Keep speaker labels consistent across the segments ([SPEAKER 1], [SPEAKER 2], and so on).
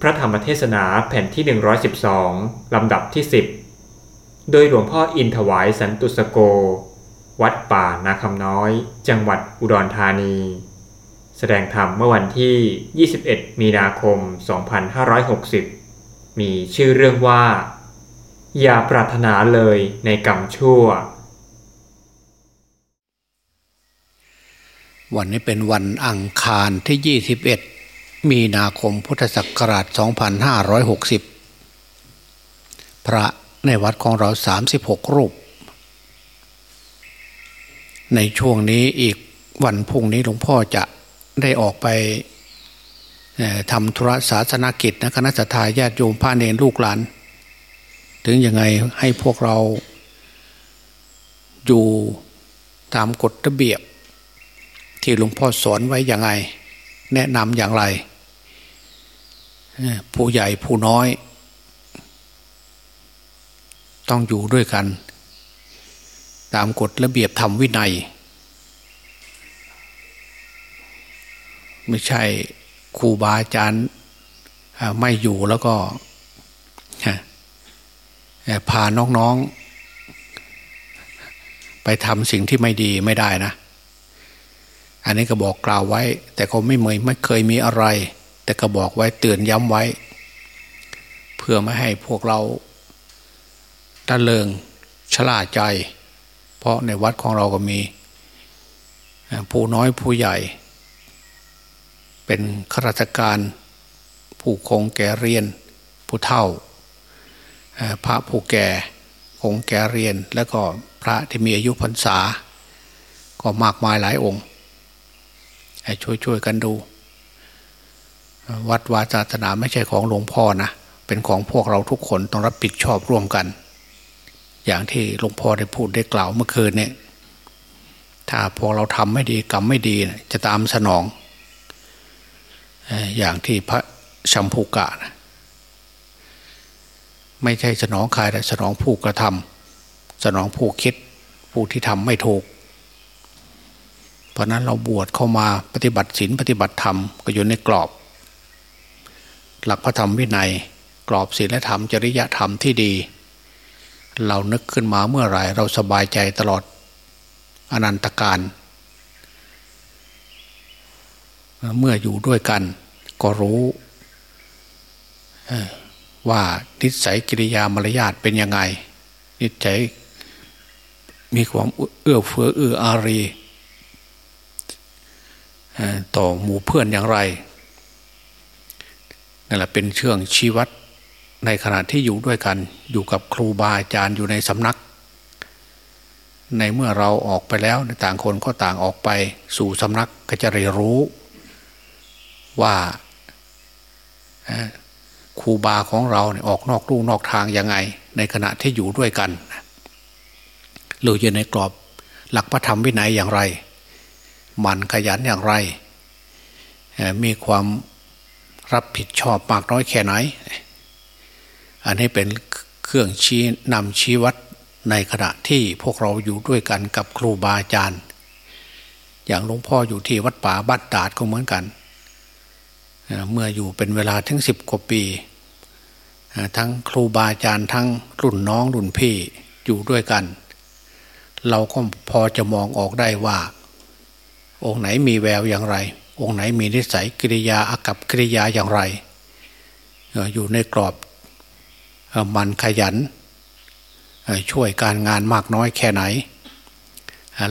[SPEAKER 1] พระธรรมเทศนาแผ่นที่ 112 ลำดับที่ 10 โดยหลวงพ่ออินถวายสันตุสโก วัดป่านาคำน้อย จังหวัดอุดรธานี แสดงธรรมเมื่อวันที่ 21 มีนาคม 2560 มีชื่อเรื่องว่า อย่าปรารถนาเลยในกรรมชั่ว
[SPEAKER 2] วันนี้เป็นวันอังคารที่ 21 มีนาคมพุทธศักราช 2560 พระในวัดของเรา 36 รูป ในช่วงนี้อีกวันพุ่งนี้หลวงพ่อจะได้ออกไปทำธุระศาสนกิจนะคณะสัตยาติโยมพระเนรลูกหลาน ถึงยังไงให้พวกเราอยู่ตามกฎระเบียบ ที่หลวงพ่อสอนไว้อย่างไง แนะนำอย่างไร ผู้ใหญ่ผู้น้อย ต้องอยู่ด้วยกัน ตามกฎระเบียบธรรมวินัย ไม่ใช่ครูบาอาจารย์ไม่อยู่แล้วก็พาน้องๆ ไปทำสิ่งที่ไม่ดีไม่ได้นะ อันนี้ก็บอกกล่าวไว้ แต่ก็ไม่เหมยไม่เคยมีอะไร แต่ก็บอกไว้เตือนย้ำไว้ เพื่อไม่ให้พวกเราตะเลิงชลาใจ เพราะในวัดของเราก็มี ผู้น้อยผู้ใหญ่ เป็นข้าราชการ ผู้คงแก่เรียน ผู้เฒ่า พระผู้แก่คงแก่เรียน แล้วก็พระที่มีอายุพรรษา ก็มากมายหลายองค์ช่วยๆกันดู วัดวาศาสนาไม่ใช่ของหลวงพ่อนะเป็นของพวกเราทุกคนต้องรับผิดชอบร่วมกัน อย่างที่หลวงพ่อได้พูดได้กล่าวเมื่อคืนเนี่ยถ้าพวกเราทำไม่ดีกรรมไม่ดีจะตามสนอง อย่างที่พระชัมพูกะนะไม่ใช่สนองใครแต่สนองผู้กระทำสนองผู้คิดผู้ที่ทำไม่ถูก เพราะนั้นเราบวชเข้ามาปฏิบัติศีลปฏิบัติธรรมก็อยู่ในกรอบ หลักพระธรรมวินัย กรอบศีลธรรมจริยธรรมที่ดี เรานึกขึ้นมาเมื่อไหร่เราสบายใจตลอดอนันตการเมื่ออยู่ด้วยกันก็รู้ว่านิสัยกิริยามารยาทเป็นยังไง นิสัยมีความเอื้อเฟื้อเอื้ออารีต่อหมู่เพื่อนอย่างไร นั่นแหละเป็นเชื่องชีวัตในขณะที่อยู่ด้วยกัน อยู่กับครูบาอาจารย์อยู่ในสำนัก ในเมื่อเราออกไปแล้วต่างคนก็ต่างออกไปสู่สำนักก็จะเรียนรู้ว่าครูบาของเราเนี่ยออกนอกลู่นอกทางยังไง ในขณะที่อยู่ด้วยกันหรืออยู่ในกรอบหลักพระธรรมวินัยอย่างไร มันขยันอย่างไร มีความ รับผิดชอบมากน้อยแค่ไหน อันนี้เป็นเครื่องชี้นำชี้วัดในขณะที่พวกเราอยู่ด้วยกันกับครูบาอาจารย์ อย่างหลวงพ่ออยู่ที่วัดป่าบ้านตาดก็เหมือนกัน เมื่ออยู่เป็นเวลาถึงสิบกว่าปี ทั้งครูบาอาจารย์ทั้งรุ่นน้องรุ่นพี่อยู่ด้วยกัน เราก็พอจะมองออกได้ว่า องค์ไหนมีแววอย่างไร องค์ไหนมีนิสัยกิริยาอากับกิริยาอย่างไรอยู่ในกรอบมันขยัน ช่วยการงานมากน้อยแค่ไหน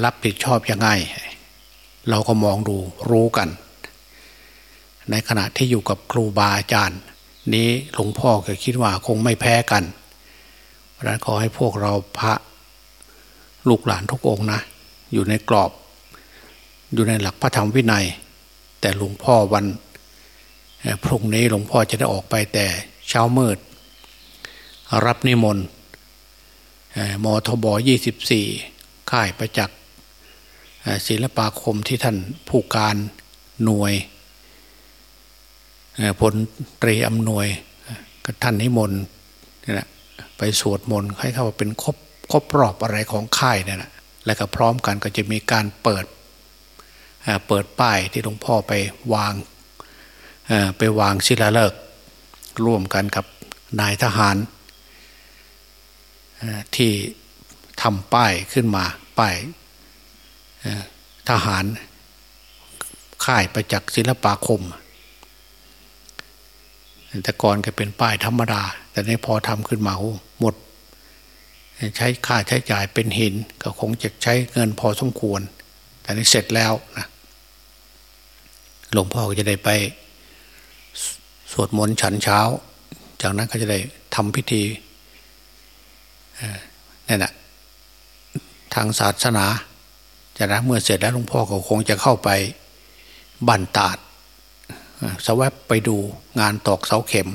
[SPEAKER 2] รับผิดชอบยังไง เราก็มองดูรู้กัน ในขณะที่อยู่กับครูบาอาจารย์ นี้หลวงพ่อก็คิดว่าคงไม่แพ้กันเพราะนั้นขอให้พวกเราพระลูกหลานทุกองนะ อยู่ในกรอบ อยู่ในหลักพระธรรมวินัย แต่หลวงพ่อวันพรุ่งนี้หลวงพ่อจะได้ออกไปแต่เช้ามืด รับนิมนต์มทบยี่สิบสี่ค่ายประจักษ์ศิลปาคมที่ท่านผู้การหน่วยพลตรีอำนวยกับท่านนิมนต์นี่นะไปสวดมนต์ให้เข้าเป็นครบครบรอบอะไรของค่ายเนี่ยนะแล้วก็พร้อมกันก็จะมีการเปิด เปิดป้ายที่หลวงพ่อไปวางไปวางศิลาฤกษ์ร่วมกันกับนายทหารที่ทำป้ายขึ้นมาป้ายทหารค่ายประจักษ์ศิลปาคม แต่ก่อนก็เป็นป้ายธรรมดา แต่ในพอทำขึ้นมาหมด ใช้ค่าใช้จ่ายเป็นหินก็คงจะใช้เงินพอสมควร แต่นี้เสร็จแล้วนะหลวงพ่อก็จะได้ไปสวดมนต์ฉันเช้า จากนั้นก็จะได้ทำพิธีนี่นแหะทางศาสนาจากนั้นเมื่อเสร็จแล้วหลวงพ่อก็คงจะเข้าไปบันตาดสวบไปดูงานตอกเสาเข็ม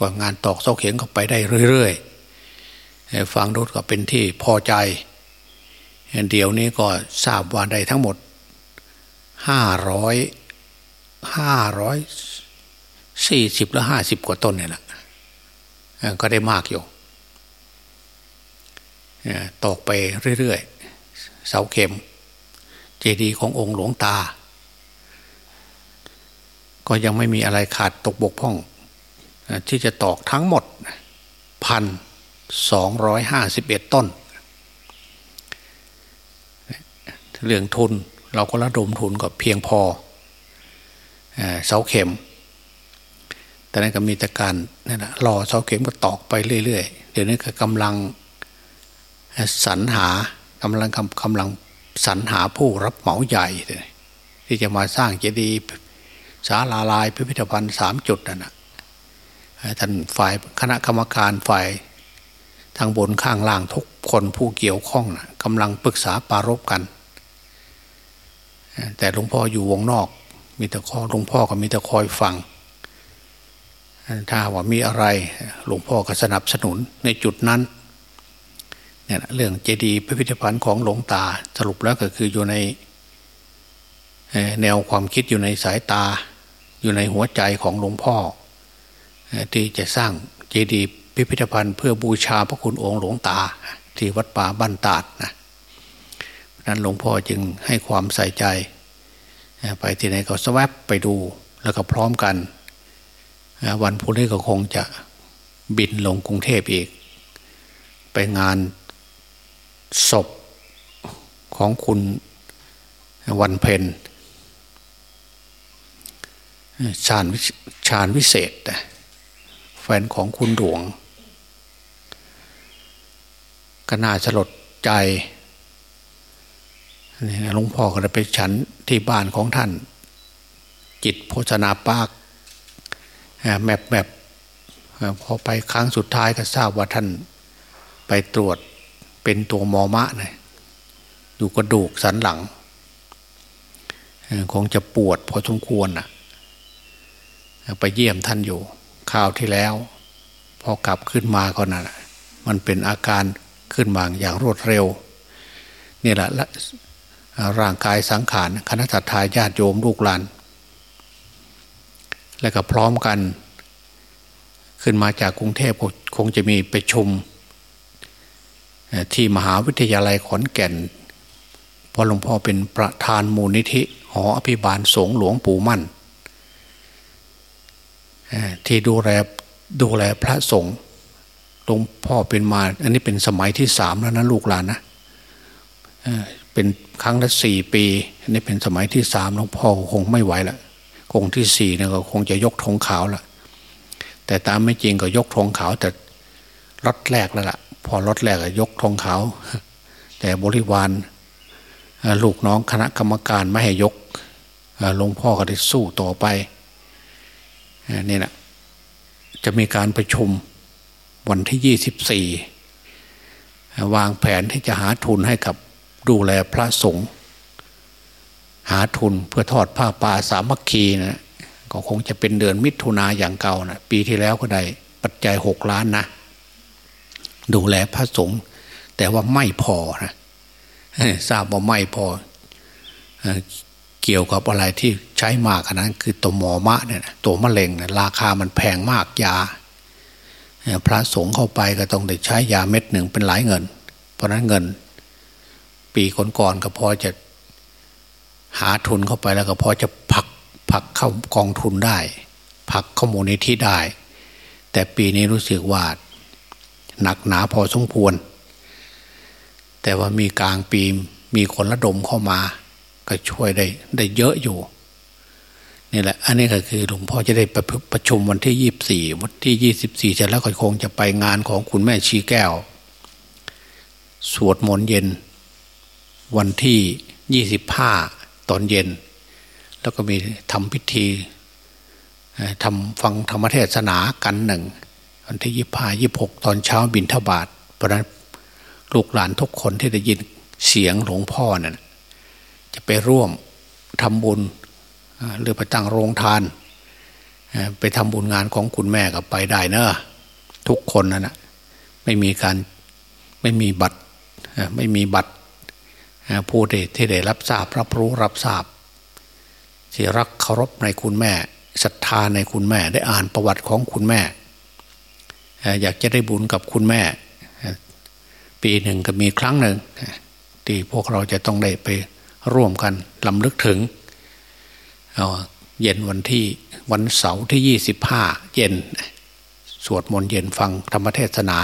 [SPEAKER 2] ก่อนงานตอกเสาเข็มก็ไปได้เรื่อยๆฟังดูก็เป็นที่พอใจ เดี๋ยวนี้ก็ทราบว่าได้ทั้งหมดห้าร้อยห้าร้อยสี่สิบหรือห้าสิบกว่าต้นเนี่ยแหละก็ได้มากอยู่ตอกไปเรื่อยๆ เสาเข็ม เจดีย์ขององค์หลวงตา ก็ยังไม่มีอะไรขาดตกบกพร่อง ที่จะตอกทั้งหมดพันสองร้อยห้าสิบเอ็ดต้น เรื่องทุนเราก็ระดมทุนก็เพียงพอเสาเข็ม แต่นั้นก็มีแต่การนี่นะรอเสาเข็มก็ตอกไปเรื่อยๆ เดี๋ยวนี้ก็กำลังสรรหากำลังกำลังสรรหาผู้รับเหมาใหญ่ ที่จะมาสร้างเจดีย์สาลาลายพิพิธภัณฑ์สามจุดนั่นนะท่านฝ่ายคณะกรรมการฝ่ายทางบนข้างล่างทุกคนผู้เกี่ยวข้องนะกำลังปรึกษาปารบกัน แต่หลวงพ่ออยู่วงนอก มีแต่ข้อหลวงพ่อก็มีแต่คอยฟังถ้าว่ามีอะไรหลวงพ่อก็สนับสนุนในจุดนั้นเนี่ยเรื่องเจดีย์พิพิธภัณฑ์ของหลวงตาสรุปแล้วก็คืออยู่ในแนวความคิดอยู่ในสายตา อยู่ในหัวใจของหลวงพ่อ ที่จะสร้างเจดีย์พิพิธภัณฑ์เพื่อบูชาพระคุณองค์หลวงตา ที่วัดป่าบ้านตาดนะ นั้นหลวงพ่อจึงให้ความใส่ใจ ไปที่ไหนก็สวับไปดูแล้วก็พร้อมกัน วันพุธนี้ก็คงจะบินลงกรุงเทพอีก ไปงานศพของคุณวันเพนชาญชาญวิเศษ แฟนของคุณหลวงก็น่าสลดใจ หลวงพ่อก็ได้ไปฉันที่บ้านของท่าน จิตโภชนาปากแมบแมบพอไปครั้งสุดท้ายก็ทราบว่าท่านไปตรวจเป็นตัวมอมะเนะอยู่กระดูกสันหลังคงจะปวดพอสมควรนะไปเยี่ยมท่านอยู่ข่าวที่แล้ว พอกลับขึ้นมาก็นะ่ะมันเป็นอาการขึ้นมาอย่างรวดเร็วนี่แหละ ร่างกายสังขารคณะทาญาติโยมลูกหลาน และก็พร้อมกัน ขึ้นมาจากกรุงเทพคงจะมีไปชุมที่มหาวิทยาลัยขอนแก่นพอหลวงพ่อเป็นประธานมูลนิธิหออภิบาลสงหลวงปู่มั่น ที่ดูแลดูแลพระสงฆ์หลวงพ่อเป็นมา อันนี้เป็นสมัยที่สามแล้วนะลูกหลานนะ เป็นครั้งละสี่ปีอันนี้เป็นสมัยที่สามหลวงพ่อคงไม่ไหวละคงที่สี่เนี่ยก็คงจะยกธงขาวละแต่ตามไม่จริงก็ยกธงขาวแต่รถแรกแล้วล่ะ พอรถแรกยกธงขาวแต่บริวารลูกน้องคณะกรรมการไม่ให้ยกหลวงพ่อก็ได้สู้ต่อไปนี่นะจะมีการประชุมวันที่ยี่สิบสี่วางแผนที่จะหาทุนให้กับ ดูแลพระสงฆ์หาทุนเพื่อทอดผ้าป่าสามัคคีนะก็คงจะเป็นเดือนมิถุนาอย่างเก่านะปีที่แล้วก็ได้ปัจจัยหกล้านนะ ดูแลพระสงฆ์แต่ว่าไม่พอนะทราบว่าไม่พอ เกี่ยวกับอะไรที่ใช้มากขนาดคือตัวหมอมะเนี่ยตัวมะเร็งเนี่ยราคามันแพงมากยาพระสงฆ์เข้าไปก็ต้องได้ใช้ยาเม็ดหนึ่งเป็นหลายเงิน เพราะนั้นเงิน ปีก่อนๆก็พอจะหาทุนเข้าไปแล้วก็พอจะผักผักเข้ากองทุนได้ ผักเข้ามูลนิธิได้ แต่ปีนี้รู้สึกว่าหนักหนาพอสมควร แต่ว่ามีกลางปีมีคนระดมเข้ามา ก็ช่วยได้ได้เยอะอยู่นี่แหละ อันนี้ก็คือหลวงพ่อจะได้ประประชุมวันที่ยี่บสี่วันที่ยี่สิบสี่เสร็จแล้วก็คงจะไปงานของคุณแม่ชีแก้ว สวดมนต์เย็น วันที่ยี่สิบห้าตอนเย็น แล้วก็มีทำพิธีทำฟังธรรมเทศนากันหนึ่งวันที่ยี่ห้ายี่หกตอนเช้าบินทบาทเพราะนั้นลูกหลานทุกคนที่ได้ยินเสียงหลวงพ่อเนี่ยจะไปร่วมทำบุญหรือไปตั้งโรงทาน ไปทำบุญงานของคุณแม่ก็ไปได้เนอะทุกคนนะนะไม่มีการไม่มีบัตรไม่มีบัตร ผู้ที่ได้รับทราบรับรู้รับทราบที่รักเคารพในคุณแม่ศรัทธาในคุณแม่ได้อ่านประวัติของคุณแม่ อยากจะได้บุญกับคุณแม่ ปีหนึ่งก็มีครั้งหนึ่งที่พวกเราจะต้องได้ไปร่วมกันลำลึกถึงเย็นวันที่วันเสาร์ที่ยี่สิบห้าเย็น สวดมนต์เย็นฟังธรรมเทศนา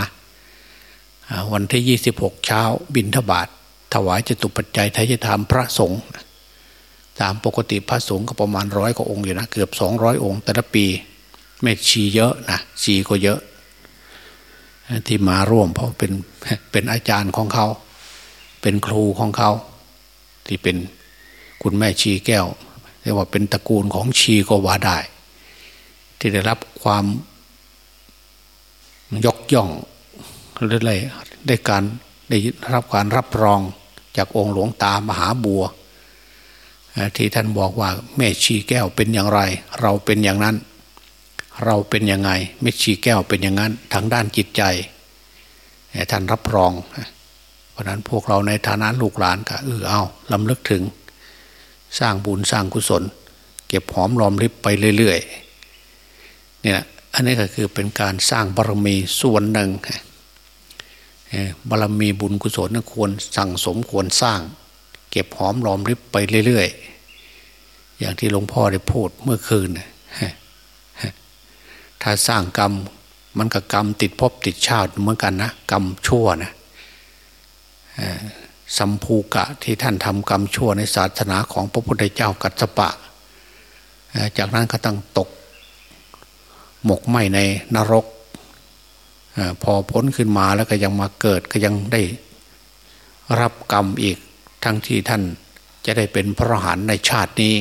[SPEAKER 2] วันที่ยี่สิบหกเช้าบินทบาท ถวายจตุปัจจัยไทยธรรมพระสงฆ์ตามปกติพระสงฆ์ก็ประมาณร้อยกว่าองค์อยู่นะเกือบสองร้อยองค์ แต่ละปีไม่ชีเยอะนะชีก็เยอะ ที่มาร่วมเพราะเป็นเป็นอาจารย์ของเขา เป็นครูของเขา ที่เป็นคุณแม่ชีแก้วเรียกว่าเป็นตระกูลของชีก็ว่าได้ ที่ได้รับความยกย่องหรืออะไรได้การได้รับการรับรอง จากองค์หลวงตามหาบัว ที่ท่านบอกว่าแม่ชีแก้วเป็นอย่างไร เราเป็นอย่างนั้น เราเป็นยังไงแม่ชีแก้วเป็นอย่างนั้นทางด้านจิตใจท่านรับรอง เพราะนั้นพวกเราในฐานะลูกหลานก็เออเอาลำลึกถึง สร้างบุญสร้างกุศล เก็บหอมรอมริบไปเรื่อยๆเนี่ยอันนี้ก็คือเป็นการสร้างบารมีส่วนหนึ่ง บารมีบุญกุศลควรสั่งสมควรสร้าง เก็บหอมรอมริบไปเรื่อยๆ อย่างที่หลวงพ่อได้พูดเมื่อคืน ถ้าสร้างกรรมมันกับกรรมติดภพติดชาติเหมือนกันนะกรรมชั่วนะสัมภูกะที่ท่านทำกรรมชั่วในศาสนาของพระพุทธเจ้ากัสปะ จากนั้นก็ต้องตก หมกไหมในนรก พอพ้นขึ้นมาแล้วก็ยังมาเกิดก็ยังได้รับกรรมอีกทั้งที่ท่านจะได้เป็นพระหันในชาตินี้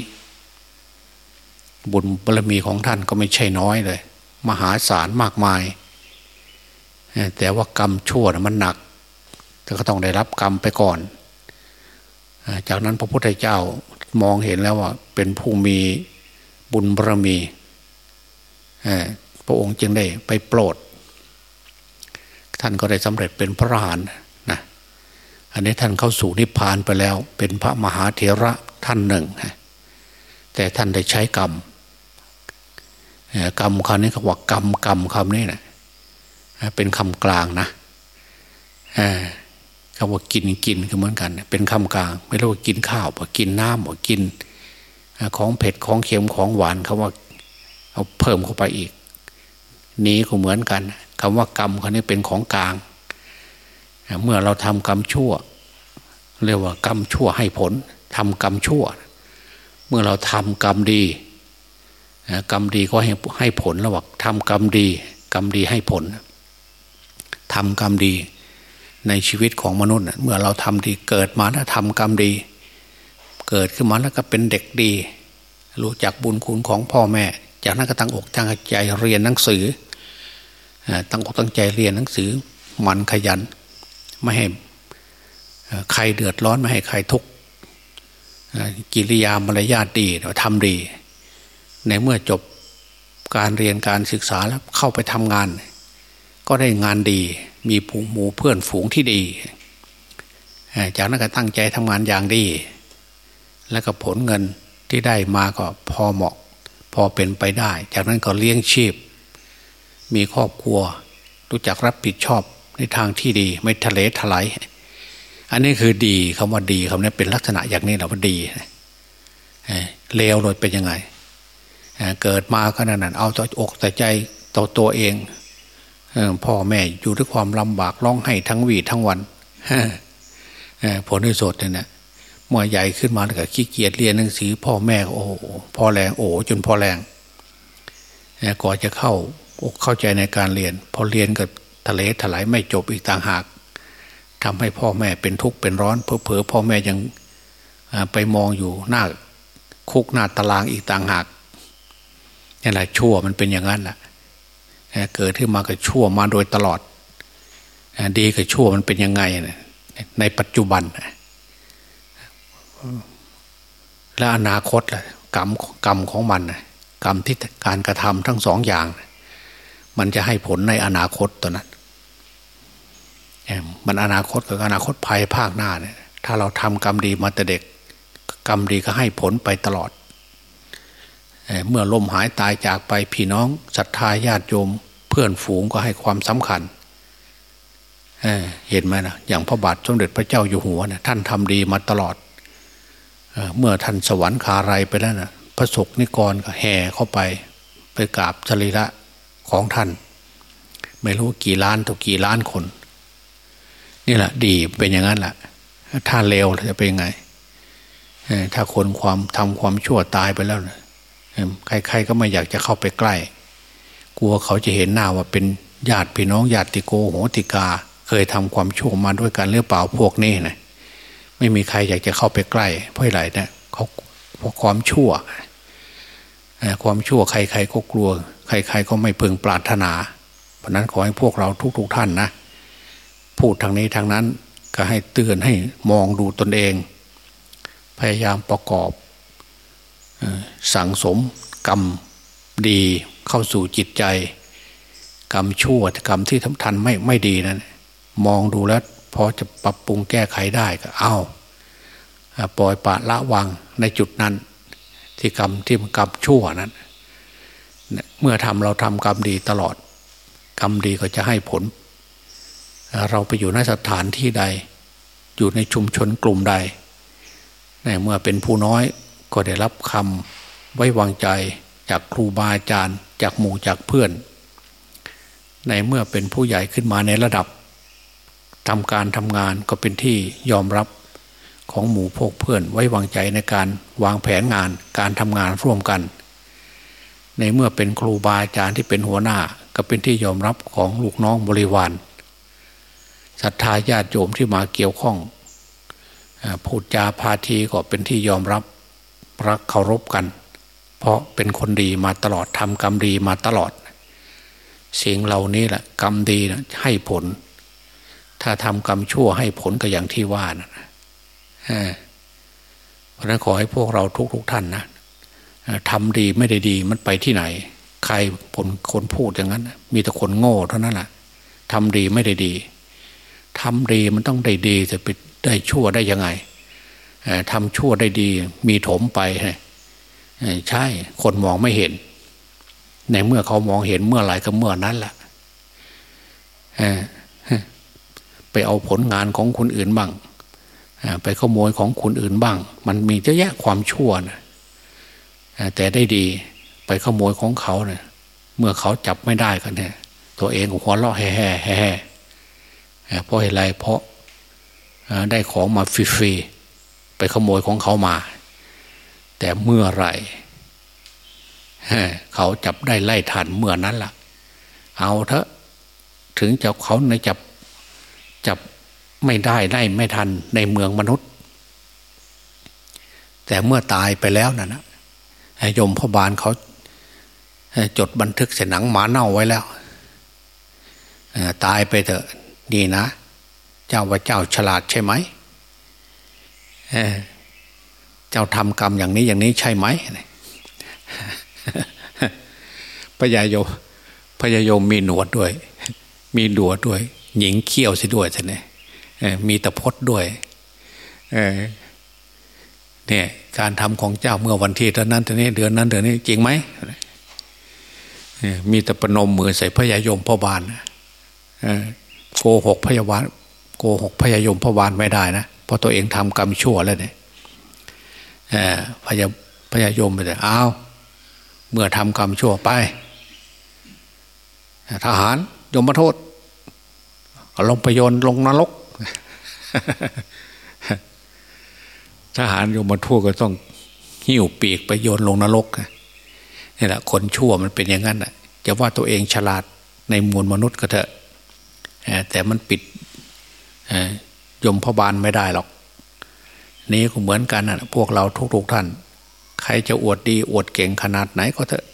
[SPEAKER 2] บุญบารมีของท่านก็ไม่ใช่น้อยเลย มหาศาลมากมาย แต่ว่ากรรมชั่วมันหนักแต่ก็ต้องได้รับกรรมไปก่อน จากนั้นพระพุทธเจ้ามองเห็นแล้วว่าเป็นผู้มีบุญบารมีพระองค์จึงได้ไปโปรด ท่านก็ได้สำเร็จเป็นพระอรหันต์นะอันนี้ท่านเข้าสู่นิพพานไปแล้ว เป็นพระมหาเถระท่านหนึ่ง แต่ท่านได้ใช้กรรมกรรมคำนี้เขาว่ากรรมกรรมคำนี้นะเป็นคำกลางนะคำว่ากินกินคือเหมือนกัน เป็นคำกลาง ไม่รู้ว่ากินข้าวว่ากินน้ำว่ากิน ของเผ็ดของเค็มของหวานคำว่า เอาเพิ่มเข้าไปอีกนี้ก็เหมือนกัน คำว่ากรรมคนนี้เป็นของกลาง เมื่อเราทำกรรมชั่ว เรียกว่ากรรมชั่วให้ผลทำกรรมชั่ว เมื่อเราทำกรรมดีกรรมดีก็ให้ให้ผลระหว่างทำกรรมดี กรรมดีให้ผลทำกรรมดีในชีวิตของมนุษย์ เมื่อเราทำดีเกิดมาแล้วทำกรรมดี เกิดขึ้นมาแล้วก็เป็นเด็กดี รู้จักบุญคุณของพ่อแม่ จากนั้นก็ตั้งอกตั้งใจเรียนหนังสือ ตั้งอกตั้งใจเรียนหนังสือมันขยัน ไม่ให้ใครเดือดร้อนไม่ให้ใครทุกข์กิริยามารยาทดีเราทำดี ในเมื่อจบการเรียนการศึกษาแล้วเข้าไปทำงาน ก็ได้งานดี มีผู้หมู่เพื่อนฝูงที่ดี จากนั้นก็ตั้งใจทำงานอย่างดี แล้วก็ผลเงินที่ได้มาก็พอเหมาะ พอเป็นไปได้ จากนั้นก็เลี้ยงชีพ มีครอบครัว รู้จักรับผิดชอบในทางที่ดี ไม่ทะเลทลายอันนี้คือดีคำว่าดีคำนี้เป็นลักษณะอย่างนี้เราว่าดีเลวเลยเป็นยังไงเกิดมาก็นั่นเอาใจอกแต่ใจต่อตัวเองพ่อแม่อยู่ด้วยความลำบากร้องไห้ทั้งวีทั้งวันผลที่สุดเนี่ยเมื่อใหญ่ขึ้นมาแล้วก็ขี้เกียจเรียนหนังสือพ่อแม่โอ้พ่อแรงโอ้จนพ่อแรงก่อนจะเข้า อกเข้าใจในการเรียน พอเรียนก็ทะเลถลายไม่จบอีกต่างหากทำให้พ่อแม่เป็นทุกข์เป็นร้อนเพอเพอพ่อแม่ยังไปมองอยู่หน้าคุกหน้าตารางอีกต่างหากนี่แหละชั่วมันเป็นอย่างนั้นแหละเกิดขึ้นมาก็ชั่วมาโดยตลอด ดีกับชั่วมันเป็นยังไงในปัจจุบัน และอนาคตล่ะกรรมกรรมของมันกรรมที่การกระทำทั้งสองอย่าง มันจะให้ผลในอนาคตตัวนั้นมันอนาคตกับอนาคตภายภาคหน้าเนี่ย ถ้าเราทำกรรมดีมาแต่เด็ก กรรมดีก็ให้ผลไปตลอดเมื่อลมหายตายจากไปพี่น้องศรัทธาญาติโยม เพื่อนฝูงก็ให้ความสำคัญเเห็นไหมนะอย่างพระบาทสมเด็จพระเจ้าอยู่หัวเนะท่านทำดีมาตลอดเเมื่อท่านสวรรคาไรไปแล้วนะพระศกนิกรก็แห่เข้าไป ไปกราบสรีระ ของท่าน ไม่รู้กี่ล้านต่อกี่ล้านคน นี่แหละดีเป็นอย่างนั้นแหละถ้าเลวจะเป็นไงถ้าคนความทำความชั่วตายไปแล้วใครๆก็ไม่อยากจะเข้าไปใกล้ กลัวเขาจะเห็นหน้าว่าเป็นญาติพี่น้องญาติโกโหติกา เคยทำความชั่วมาด้วยกันหรือเปล่าพวกนี้นะไม่มีใครอยากจะเข้าไปใกล้ เพราะอะไรเนะเขาเพราะความชั่ว ความชั่วใครๆก็กลัว ใครๆก็ไม่พึงปรารถนา เพราะนั้นขอให้พวกเราทุก ๆ ท่านนะ พูดทางนี้ทางนั้นก็ให้เตือนให้มองดูตนเอง พยายามประกอบสั่งสมกรรมดีเข้าสู่จิตใจ กรรมชั่วกรรมที่ทำทันไม่ไม่ดีนั้น มองดูแล้วพอจะปรับปรุงแก้ไขได้ก็เอาปล่อยปะละวางในจุดนั้น ที่กรรมที่มันกรรมชั่วนั้น เมื่อทำเราทำกรรมดีตลอด กรรมดีก็จะให้ผล เราไปอยู่ในสถานที่ใด อยู่ในชุมชนกลุ่มใดเมื่อเป็นผู้น้อยก็ได้รับคำไว้วางใจจากครูบาอาจารย์ จากหมู่จากเพื่อน ในเมื่อเป็นผู้ใหญ่ขึ้นมาในระดับทำการทำงานก็เป็นที่ยอมรับ ของหมู่พวกเพื่อนไว้วางใจในการวางแผนงานการทำงานร่วมกัน ในเมื่อเป็นครูบาอาจารย์ที่เป็นหัวหน้า ก็เป็นที่ยอมรับของลูกน้องบริวารศรัทธาญาติโยมที่มาเกี่ยวข้องพูดจาพาทีก็เป็นที่ยอมรับรักเคารพกัน เพราะเป็นคนดีมาตลอดทำกรรมดีมาตลอดสิ่งเหล่านี้แหละกรรมดีนะให้ผล ถ้าทำกรรมชั่วให้ผลก็อย่างที่ว่านะ เพราะนั้นขอให้พวกเราทุกๆทท่านนะทำดีไม่ได้ดีมันไปที่ไหน ใครผลคนพูดอย่างนั้น มีแต่คนโง่เท่านั้นแหละทำดีไม่ได้ดีทำดีมันต้องได้ดีจะไปได้ชั่วได้ยังไงทำชั่วได้ดี มีถมไปใช่คนมองไม่เห็น ในเมื่อเขามองเห็นเมื่อไหร่ก็เมื่อนั้นแหละไปเอาผลงานของคนอื่นบ้าง ไปขโมยของคนอื่นบ้าง มันมีเยอะแยะความชั่วนะแต่ได้ดีไปขโมยของเขาเนะี่ย เมื่อเขาจับไม่ได้กันเนี่ย ตัวเองหัวเราะแห่แห่แห่เพราะอะไรเพราะได้ของมาฟรีไปขโมยของเขามา แต่เมื่อไรเขาจับได้ไล่ทันเมื่อนั้นละ่ะ เอาเถอะถึงจะเขาในจับ ไม่ได้ได้ไม่ทันในเมืองมนุษย์ แต่เมื่อตายไปแล้วนะนะยมพบาลเขาจดบันทึกเสหนังหมาเน่าไว้แล้วตายไปเถอะนี่นะ เจ้าว่าเจ้าฉลาดใช่ไหมเจ้าทำกรรมอย่างนี้อย่างนี้ใช่ไหมพญายมพญายมมีหนวดด้วย มีดัวด้วย หญิงเขี้ยวสิด้วยใช่ไหม มีตะพดด้วยเนี่ยการทำของเจ้าเมื่อวันที่เท่านั้นเท่านี้เดือนนั้นเดือนนี้จริงไหมมีแต่ประนมมือใส่พญายมพ่อบานโกหกพยาบาลโกหกพญายมพ่อบานไม่ได้นะเพอตัวเองทำกรรมชั่วแล้วเนี่ยพยาพยายมไปเลยอ้าวเมื่อทำกรรมชั่วไป ทหารยมโทษลงไปโยนลงนรก ทหารโยมทูตก็ต้องหิ้วปีกไปโยนลงนรกนี่แหละคนชั่วมันเป็นอย่างนั้นอะจะว่าตัวเองฉลาดในมวลมนุษย์ก็เถอะแต่มันปิดยมพบาลไม่ได้หรอก นี้ก็เหมือนกันนะพวกเราทุกๆท่าน ใครจะอวดดีอวดเก่งขนาดไหนก็เถอะ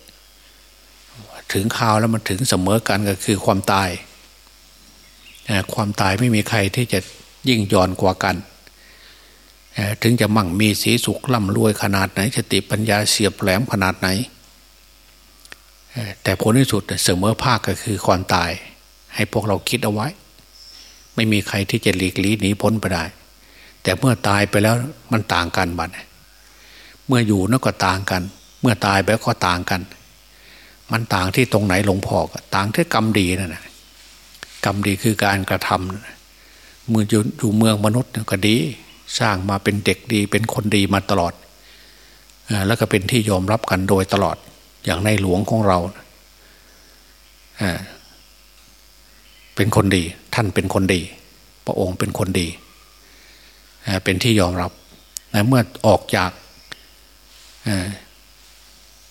[SPEAKER 2] ถึงข่าวแล้วมันถึงเสมอกันก็คือความตาย ความตายไม่มีใครที่จะ ยิ่งย่อนกว่ากัน ถึงจะมั่งมีสีสุขร่ำรวยขนาดไหนสติปัญญาเสียบแหลมขนาดไหน แต่ผลที่สุดเสมอภาคก็คือความตาย ให้พวกเราคิดเอาไว้ ไม่มีใครที่จะหลีกลี่หนีพ้นไปได้ แต่เมื่อตายไปแล้วมันต่างกันบัดเมื่ออยู่นั่นก็ต่างกัน เมื่อตายไปก็ต่างกัน มันต่างที่ตรงไหนหลวงพ่อกต่างที่กรรมดีนั่นแหละกรรมดีคือการกระทำ เมื่ออยู่อยู่เมืองมนุษย์ก็ดี สร้างมาเป็นเด็กดีเป็นคนดีมาตลอด แล้วก็เป็นที่ยอมรับกันโดยตลอดอย่างในหลวงของเราเป็นคนดี ท่านเป็นคนดี พระองค์เป็นคนดี เป็นที่ยอมรับเมื่อออกจาก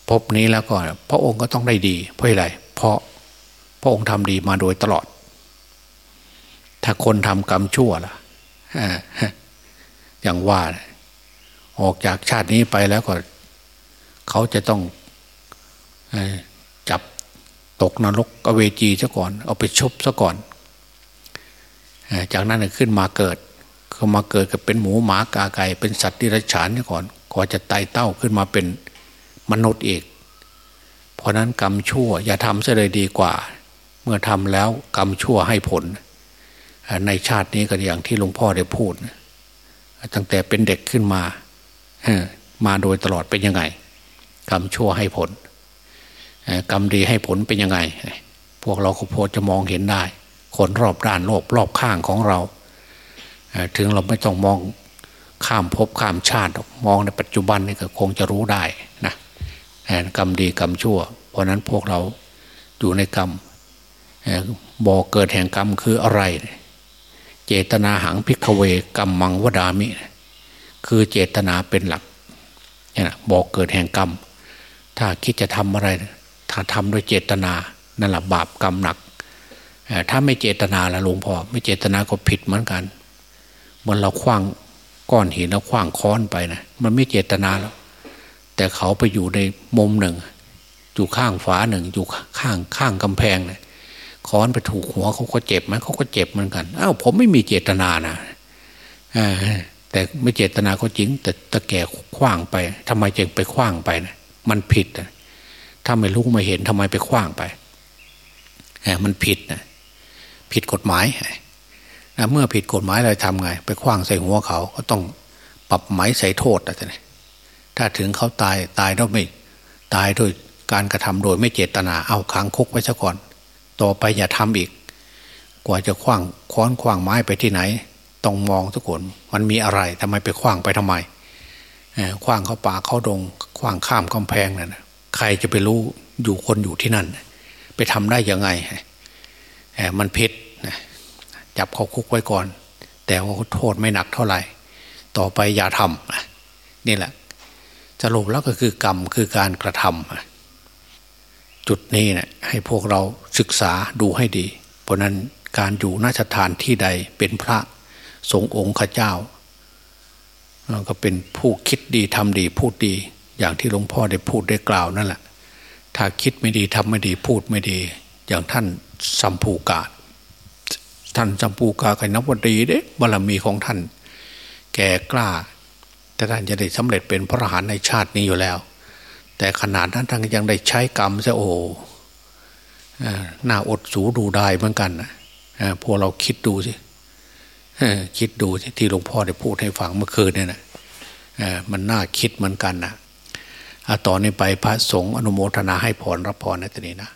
[SPEAKER 2] พบนี้แล้วก็พระองค์ก็ต้องได้ดี เพราะอะไรเพราะพระองค์ทำดีมาโดยตลอด ถ้าคนทำกรรมชั่วล่ะอย่างว่า ออกจากชาตินี้ไปแล้วก็ เขาจะต้องจับตกนรกอเวจีซะก่อน เอาไปชบซะก่อน จากนั้นขึ้นมาเกิดก็มาเกิดกับเป็นหมูหมากาไก่เป็นสัตว์ที่รัฉานซะก่อนก่อนจะไต่เต้าขึ้นมาเป็นมนุษย์อีก เพราะนั้นกรรมชั่ว อย่าทำซะเลยดีกว่า เมื่อทำแล้วกรรมชั่วให้ผล ในชาตินี้ก็อย่างที่หลวงพ่อได้พูด ตั้งแต่เป็นเด็กขึ้นมา มาโดยตลอดเป็นยังไง กรรมชั่วให้ผล กรรมดีให้ผลเป็นยังไง พวกเราก็พอจะมองเห็นได้ คนรอบด้านโลกรอบข้างของเรา ถึงเราไม่ต้องมองข้ามภพข้ามชาติ มองในปัจจุบันนี่ก็คงจะรู้ได้นะกรรมดีกรรมชั่ว เพราะนั้นพวกเราอยู่ในกรรมบ่อเกิดแห่งกรรมคืออะไร เจตนาหังพิกเวกรรมมังวดามิ คือเจตนาเป็นหลักเนี่ยบ่อเกิดแห่งกรรม ถ้าคิดจะทำอะไร ถ้าทำด้วยเจตนานั่นแหละบาปกรรมหนัก ถ้าไม่เจตนาละหลวงพ่อไม่เจตนาก็ผิดเหมือนกันเหมือนเราคว้างก้อนหินแล้วคว้างค้อนไปนะมันไม่เจตนาแล้ว แต่เขาไปอยู่ในมุมหนึ่ง อยู่ข้างฝาหนึ่งอยู่ข้างข้างกำแพงนะ ค้อนไปถูกหัวเขาก็เจ็บไหมเขาก็เจ็บเหมือนกันอ้าวผมไม่มีเจตนานะแต่ไม่เจตนาก็จริง แต่ตะแก่คว้างไปทำไมจึงไปคว้างไปนะมันผิดนะถ้าไม่รู้ไม่เห็นทำไมไปคว้างไปมันผิดนะผิดกฎหมายนะเมื่อผิดกฎหมายอะไรทำไง ไปคว้างใส่หัวเขาก็ต้องปรับหมายใส่โทษอะไรถ้าถึงเขาตายตายแล้วไม่ตายด้วยการกระทำโดยไม่เจตนาเอาขังคุกไว้ซะก่อน ต่อไปอย่าทำอีก กว่าจะคว้างค้อนคว้างไม้ไปที่ไหน ต้องมองทุกคนมันมีอะไรทำไมไปคว้างไปทำไมคว้างเขาป่าเขาดงคว้างข้ามกำแพงนั่นใครจะไปรู้อยู่คนอยู่ที่นั่น ไปทำได้ยังไงมันพชรจับเขาคุกไว้ก่อน แต่ว่าโทษไม่หนักเท่าไหร่ ต่อไปอย่าทำนี่แหละสรุปแล้วก็คือกรรมคือการกระทำ จุดนี้เนะี่ยให้พวกเราศึกษาดูให้ดี เพราะนั้นการอยู่นาสถานที่ใดเป็นพระสงฆ์องค์ข้าเจ้า ก็เป็นผู้คิดดีทำดีพูดดี อย่างที่หลวงพ่อได้พูดได้กล่าวนั่นแหละ ถ้าคิดไม่ดีทำไม่ดีพูดไม่ดี อย่างท่านสัมภูกาท่านสัมภูกากันนับวันดีเด้บารมีของท่าน แก่กล้า แต่ท่านจะได้สำเร็จเป็นพระอรหันต์ในชาตินี้อยู่แล้ว แต่ขนาดนั้นท่านยังได้ใช้กรรมซะโอ้หน้าอดสูดูได้เหมือนกันนะพวกเราคิดดูสิคิดดูสิที่หลวงพ่อได้พูดให้ฟังเมื่อคืนเนี่ยนะมันน่าคิดเหมือนกันนะต่อนนี้ไปพระสงฆ์อนุโมทนาให้พรรับพรในตอนนี้นะ